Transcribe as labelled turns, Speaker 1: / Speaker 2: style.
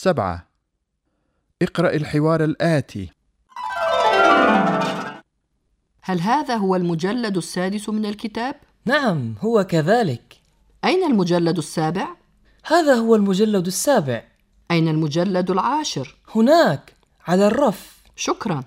Speaker 1: سبعة اقرأ الحوار الآتي
Speaker 2: هل هذا هو المجلد السادس من الكتاب؟
Speaker 3: نعم هو كذلك
Speaker 2: أين المجلد السابع؟
Speaker 3: هذا هو المجلد السابع
Speaker 2: أين المجلد العاشر؟
Speaker 3: هناك على الرف
Speaker 2: شكراً